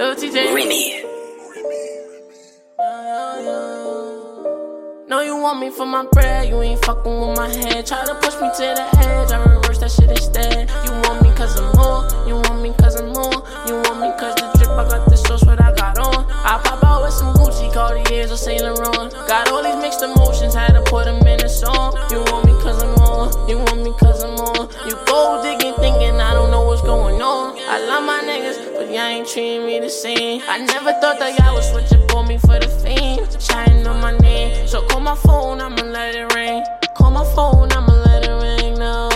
Lil TJ. Remy. No, you want me for my bread, you ain't fucking with my head. Try to push me to the edge, I reverse that shit instead. You want me cause I'm more, you want me cause I'm more. You want me cause the drip, I got the sauce, what I got on. I pop out with some Gucci, Cartiers, or Saint Laurent. Got all these mixed emotions, had to put them in a song. You but y'all ain't treating me the same. I never thought that y'all would switch up on me for the fame. Chatting on my name, so call my phone, I'ma let it ring. Call my phone, I'ma let it ring now.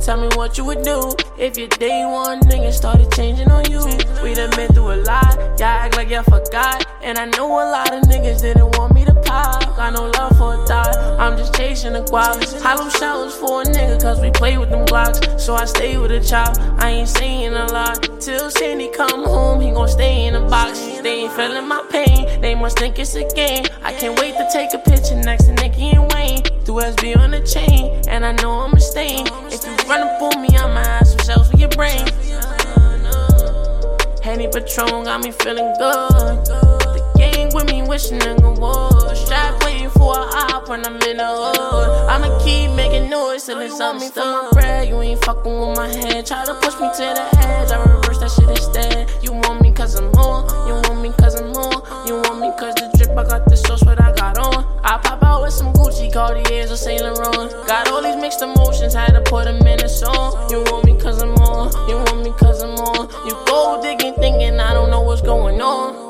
Tell me what you would do if your day one nigga started changing on you. We done been through a lot, y'all act like y'all forgot. And I know a lot of niggas didn't want me to pop. Got no love for a thought, chasing the guap. Hollow shells for a nigga, cause we play with them blocks. So I stay with a chop, I ain't saying a lot. Till Sandy come home, he gon' stay in the box. They ain't feeling my pain, they must think it's a game. I can't wait to take a picture next to Nicki and Wayne. Do SB on the chain, and I know I'm a stain. If you run up on me, I'ma have some shells for your brain. Henny Patron got me feeling good. The gang with me wishing nigga would. Strap waiting when I'm in the hood. I'ma keep making noise till oh, it's on me for my bread. You ain't fucking with my head. Try to push me to the edge. I reverse that shit instead. You want me cause I'm more. You want me cause I'm more. You want me cause the drip, I got the sauce, what I got on. I pop out with some Gucci, Cartiers, or Saint Laurent. Got all these mixed emotions, had to put them in a song. You want me cause I'm on. You want me cause I'm on.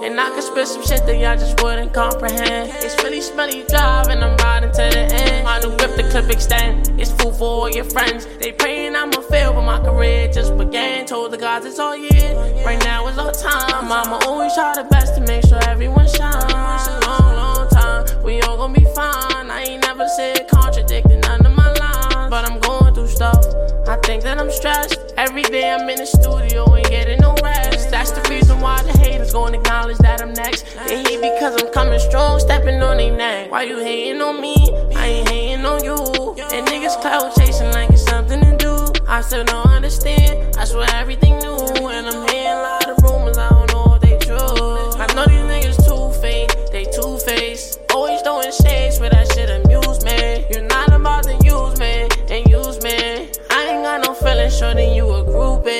And I can spit some shit that y'all just wouldn't comprehend. It's really smelly drive, and I'm riding to the end. My new whip, the clip extend. It's food for all your friends. They praying I'ma fail, but my career just began. Told the gods it's all year. Right now it's all time. I'ma always try the best to make sure everyone shines. A long, long time. We all gon' be fine. I ain't never said contradicting none of my lines. But I'm going through stuff. I think that I'm stressed. Every day I'm in the studio and getting no rest. That's the reason why the haters gon' acknowledge that I'm next. They hate because I'm coming strong, stepping on their neck. Why you hating on me? I ain't hating on you. And niggas cloud chasing like it's something to do. I still don't understand. I swear everything new. And I'm hearing a lot of rumors, I don't know if they true. I know these niggas too fake, they two faced. Always throwing shades for that shit amuse me. You're not about to use me and use me. I ain't got no feeling, sure that you a groupie.